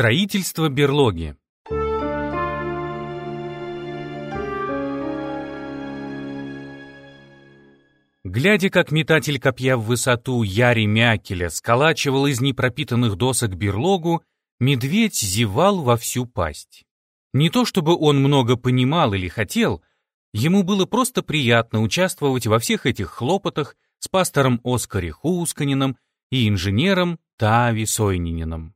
Строительство берлоги. Глядя, как метатель копья в высоту Яри Мякеля сколачивал из непропитанных досок берлогу, медведь зевал во всю пасть. Не то чтобы он много понимал или хотел, ему было просто приятно участвовать во всех этих хлопотах с пастором Оскари Хусканином и инженером Тави Сойнинином.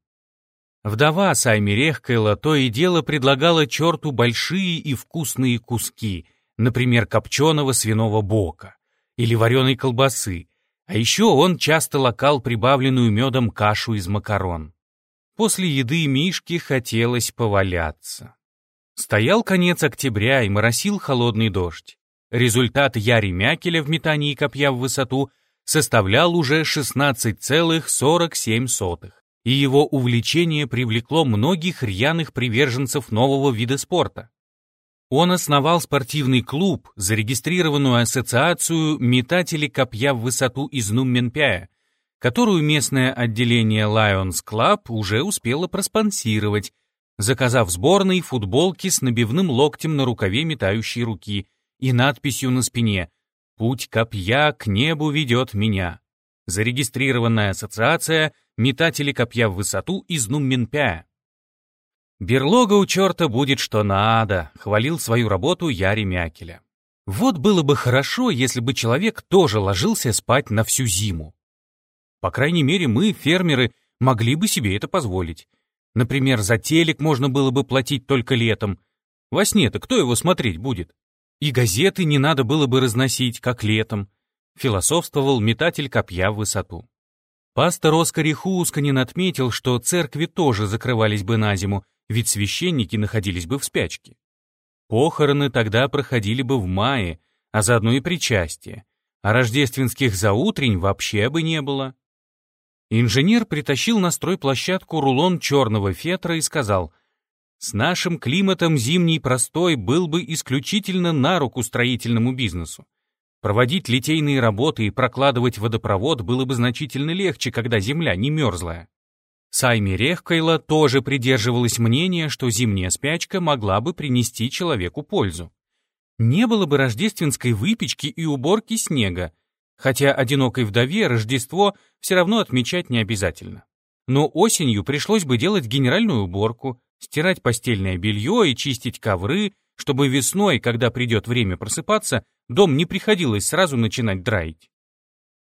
Вдова Сайми Рехкайла то и дело предлагала черту большие и вкусные куски, например, копченого свиного бока или вареной колбасы, а еще он часто лакал прибавленную медом кашу из макарон. После еды Мишке хотелось поваляться. Стоял конец октября и моросил холодный дождь. Результат Яри Мякеля в метании копья в высоту составлял уже 16,47 и его увлечение привлекло многих рьяных приверженцев нового вида спорта. Он основал спортивный клуб, зарегистрированную ассоциацию метателей копья в высоту из Нумменпяя, которую местное отделение Lions Club уже успело проспонсировать, заказав сборной футболки с набивным локтем на рукаве метающей руки и надписью на спине «Путь копья к небу ведет меня». Зарегистрированная ассоциация метатели копья в высоту из Нумменпя. «Берлога у черта будет что надо», — хвалил свою работу Яри Мякеля. Вот было бы хорошо, если бы человек тоже ложился спать на всю зиму. По крайней мере, мы, фермеры, могли бы себе это позволить. Например, за телек можно было бы платить только летом. Во сне-то кто его смотреть будет? И газеты не надо было бы разносить, как летом. Философствовал метатель копья в высоту. Пастор Оскар Хусканин отметил, что церкви тоже закрывались бы на зиму, ведь священники находились бы в спячке. Похороны тогда проходили бы в мае, а заодно и причастие, а рождественских заутрень вообще бы не было. Инженер притащил на стройплощадку рулон черного фетра и сказал, «С нашим климатом зимний простой был бы исключительно на руку строительному бизнесу. Проводить литейные работы и прокладывать водопровод было бы значительно легче, когда земля не мерзлая. Сайми Рехкайла тоже придерживалась мнения, что зимняя спячка могла бы принести человеку пользу. Не было бы рождественской выпечки и уборки снега, хотя одинокой вдове Рождество все равно отмечать не обязательно. Но осенью пришлось бы делать генеральную уборку, стирать постельное белье и чистить ковры, чтобы весной, когда придет время просыпаться, дом не приходилось сразу начинать драить.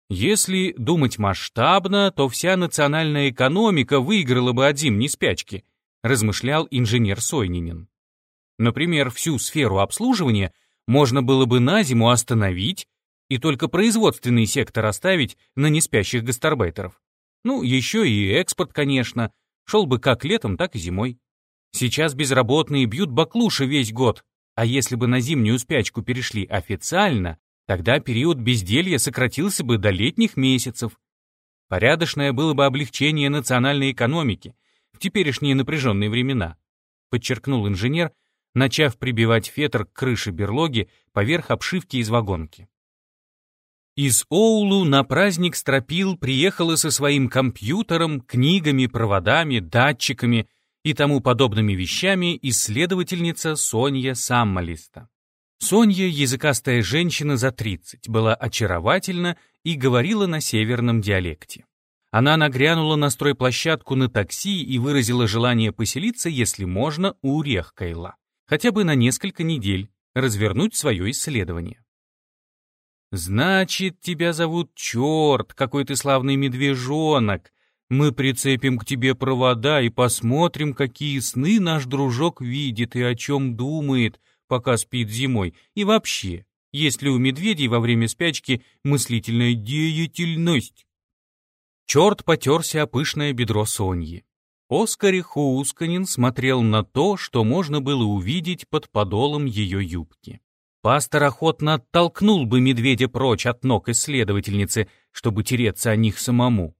Если думать масштабно, то вся национальная экономика выиграла бы от зимней спячки, размышлял инженер Сойнинин. Например, всю сферу обслуживания можно было бы на зиму остановить и только производственный сектор оставить на неспящих гастарбайтеров. Ну, еще и экспорт, конечно, шел бы как летом, так и зимой. Сейчас безработные бьют баклуши весь год, а если бы на зимнюю спячку перешли официально, тогда период безделья сократился бы до летних месяцев. Порядочное было бы облегчение национальной экономики в теперешние напряженные времена, подчеркнул инженер, начав прибивать фетр к крыше берлоги поверх обшивки из вагонки. Из Оулу на праздник Стропил приехала со своим компьютером, книгами, проводами, датчиками — и тому подобными вещами исследовательница Сонья Саммалиста. Сонья, языкастая женщина за 30, была очаровательна и говорила на северном диалекте. Она нагрянула на стройплощадку на такси и выразила желание поселиться, если можно, у Рехкайла, хотя бы на несколько недель, развернуть свое исследование. «Значит, тебя зовут Черт, какой ты славный медвежонок», мы прицепим к тебе провода и посмотрим, какие сны наш дружок видит и о чем думает, пока спит зимой. И вообще, есть ли у медведей во время спячки мыслительная деятельность? Черт потерся о пышное бедро Соньи. Оскари Хуусканин смотрел на то, что можно было увидеть под подолом ее юбки. Пастор охотно оттолкнул бы медведя прочь от ног исследовательницы, чтобы тереться о них самому.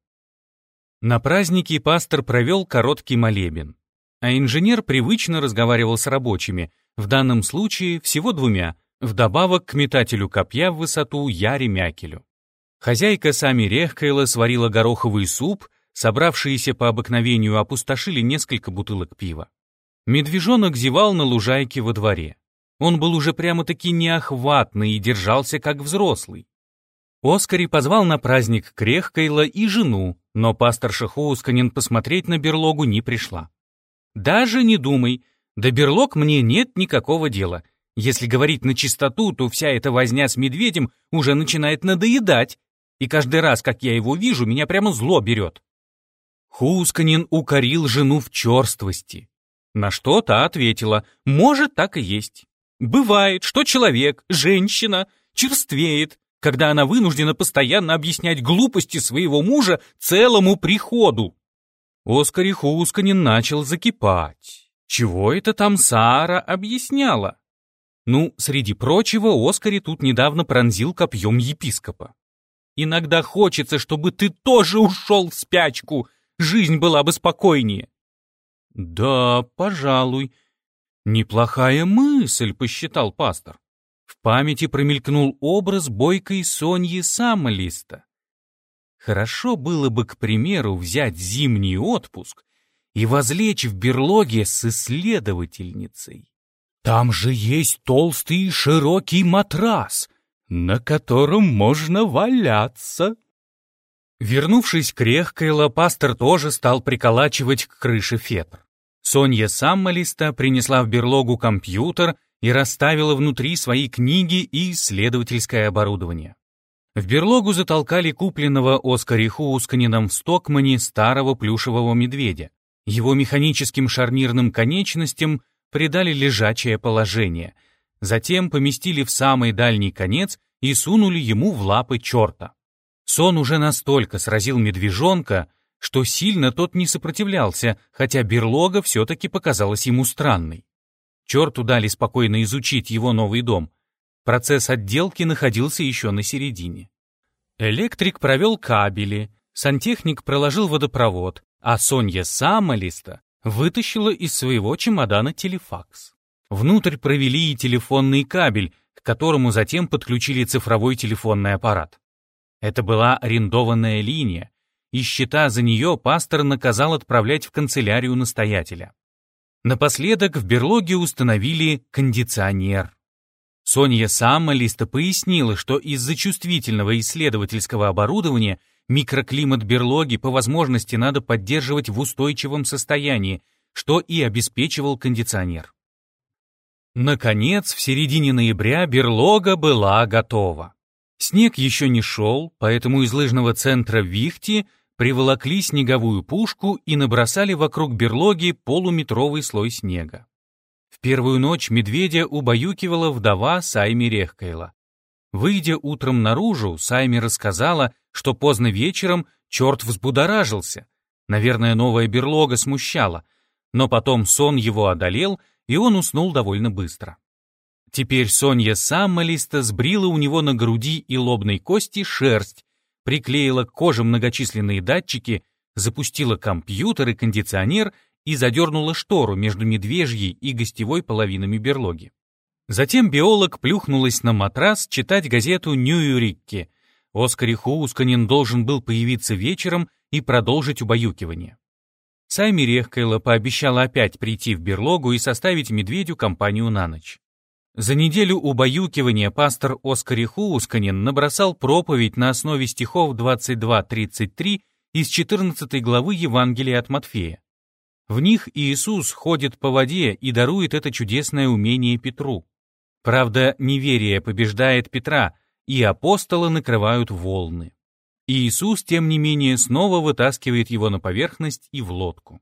На празднике пастор провел короткий молебен, а инженер привычно разговаривал с рабочими, в данном случае всего двумя, вдобавок к метателю копья в высоту Яре Мякелю. Хозяйка сами Рехкайла сварила гороховый суп, собравшиеся по обыкновению опустошили несколько бутылок пива. Медвежонок зевал на лужайке во дворе. Он был уже прямо-таки неохватный и держался как взрослый. Оскари позвал на праздник Крехкайла и жену, но пасторша Хоусканин посмотреть на берлогу не пришла. «Даже не думай, до берлог мне нет никакого дела. Если говорить на чистоту, то вся эта возня с медведем уже начинает надоедать, и каждый раз, как я его вижу, меня прямо зло берет». Хусканин укорил жену в черствости. На что та ответила, может, так и есть. Бывает, что человек, женщина, черствеет, когда она вынуждена постоянно объяснять глупости своего мужа целому приходу. Оскар Хусканин начал закипать. Чего это там Сара объясняла? Ну, среди прочего, Оскари тут недавно пронзил копьем епископа. Иногда хочется, чтобы ты тоже ушел в спячку, жизнь была бы спокойнее. Да, пожалуй. Неплохая мысль, посчитал пастор. В памяти промелькнул образ бойкой Соньи Самолиста. Хорошо было бы, к примеру, взять зимний отпуск и возлечь в берлоге с исследовательницей. Там же есть толстый и широкий матрас, на котором можно валяться. Вернувшись к Рехкайло, пастор тоже стал приколачивать к крыше фетр. Сонья Саммалиста принесла в берлогу компьютер и расставила внутри свои книги и исследовательское оборудование. В берлогу затолкали купленного Оскари Хусканином в Стокмане старого плюшевого медведя. Его механическим шарнирным конечностям придали лежачее положение, затем поместили в самый дальний конец и сунули ему в лапы черта. Сон уже настолько сразил медвежонка, что сильно тот не сопротивлялся, хотя берлога все-таки показалась ему странной. Черту дали спокойно изучить его новый дом. Процесс отделки находился еще на середине. Электрик провел кабели, сантехник проложил водопровод, а Сонья Самолиста вытащила из своего чемодана телефакс. Внутрь провели и телефонный кабель, к которому затем подключили цифровой телефонный аппарат. Это была арендованная линия, и счета за нее пастор наказал отправлять в канцелярию настоятеля. Напоследок в берлоге установили кондиционер. Соня Саммалиста пояснила, что из-за чувствительного исследовательского оборудования микроклимат берлоги по возможности надо поддерживать в устойчивом состоянии, что и обеспечивал кондиционер. Наконец, в середине ноября берлога была готова. Снег еще не шел, поэтому из лыжного центра Вихти приволокли снеговую пушку и набросали вокруг берлоги полуметровый слой снега. В первую ночь медведя убаюкивала вдова Сайми Рехкайла. Выйдя утром наружу, Сайми рассказала, что поздно вечером черт взбудоражился. Наверное, новая берлога смущала, но потом сон его одолел, и он уснул довольно быстро. Теперь Сонья Саммалиста сбрила у него на груди и лобной кости шерсть, приклеила к коже многочисленные датчики, запустила компьютер и кондиционер и задернула штору между медвежьей и гостевой половинами берлоги. Затем биолог плюхнулась на матрас читать газету «Нью-Рикки». Оскар Хусканин должен был появиться вечером и продолжить убаюкивание. Сайми Рехкайла пообещала опять прийти в берлогу и составить медведю компанию на ночь. За неделю убаюкивания пастор Оскар Хусканин набросал проповедь на основе стихов 22-33 из 14 главы Евангелия от Матфея. В них Иисус ходит по воде и дарует это чудесное умение Петру. Правда, неверие побеждает Петра, и апостолы накрывают волны. Иисус, тем не менее, снова вытаскивает его на поверхность и в лодку.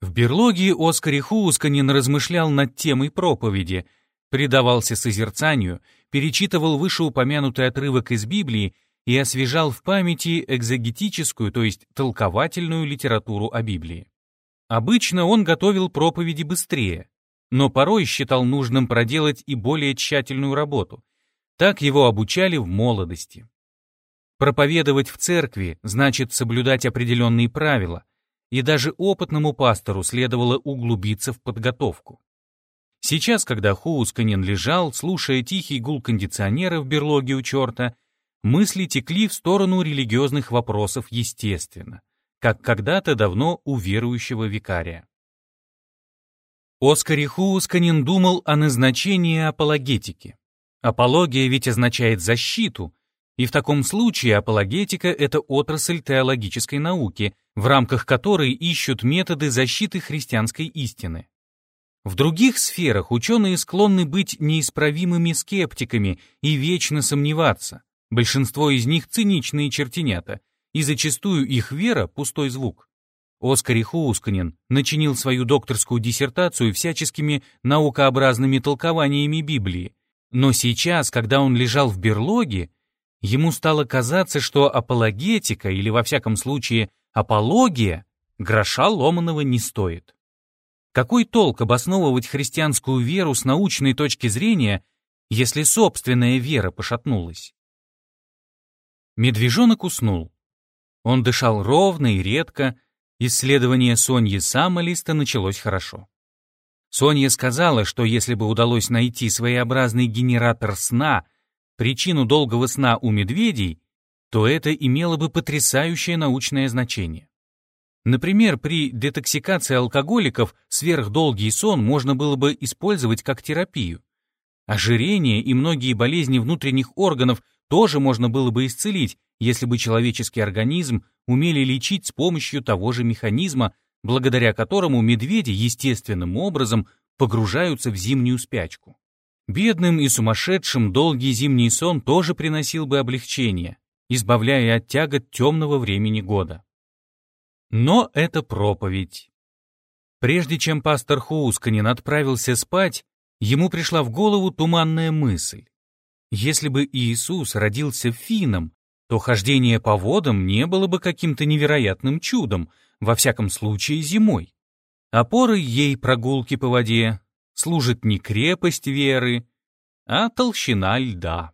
В берлоге Оскар Хусканин размышлял над темой проповеди, предавался созерцанию, перечитывал вышеупомянутый отрывок из Библии и освежал в памяти экзегетическую, то есть толковательную литературу о Библии. Обычно он готовил проповеди быстрее, но порой считал нужным проделать и более тщательную работу. Так его обучали в молодости. Проповедовать в церкви значит соблюдать определенные правила, и даже опытному пастору следовало углубиться в подготовку. Сейчас, когда Хоусканин лежал, слушая тихий гул кондиционера в берлоге у черта, мысли текли в сторону религиозных вопросов естественно, как когда-то давно у верующего викария. Оскар Хусканин думал о назначении апологетики. Апология ведь означает защиту, и в таком случае апологетика — это отрасль теологической науки, в рамках которой ищут методы защиты христианской истины. В других сферах ученые склонны быть неисправимыми скептиками и вечно сомневаться. Большинство из них циничные чертенята, и зачастую их вера — пустой звук. Оскар Хуусканин начинил свою докторскую диссертацию всяческими наукообразными толкованиями Библии, но сейчас, когда он лежал в берлоге, ему стало казаться, что апологетика, или во всяком случае апология, гроша ломаного не стоит. Какой толк обосновывать христианскую веру с научной точки зрения, если собственная вера пошатнулась? Медвежонок уснул. Он дышал ровно и редко, исследование Соньи Самолиста началось хорошо. Соня сказала, что если бы удалось найти своеобразный генератор сна, причину долгого сна у медведей, то это имело бы потрясающее научное значение. Например, при детоксикации алкоголиков сверхдолгий сон можно было бы использовать как терапию. Ожирение и многие болезни внутренних органов тоже можно было бы исцелить, если бы человеческий организм умели лечить с помощью того же механизма, благодаря которому медведи естественным образом погружаются в зимнюю спячку. Бедным и сумасшедшим долгий зимний сон тоже приносил бы облегчение, избавляя от тягот темного времени года. Но это проповедь. Прежде чем пастор Хоусканин отправился спать, ему пришла в голову туманная мысль. Если бы Иисус родился финном, то хождение по водам не было бы каким-то невероятным чудом, во всяком случае зимой. Опорой ей прогулки по воде служит не крепость веры, а толщина льда.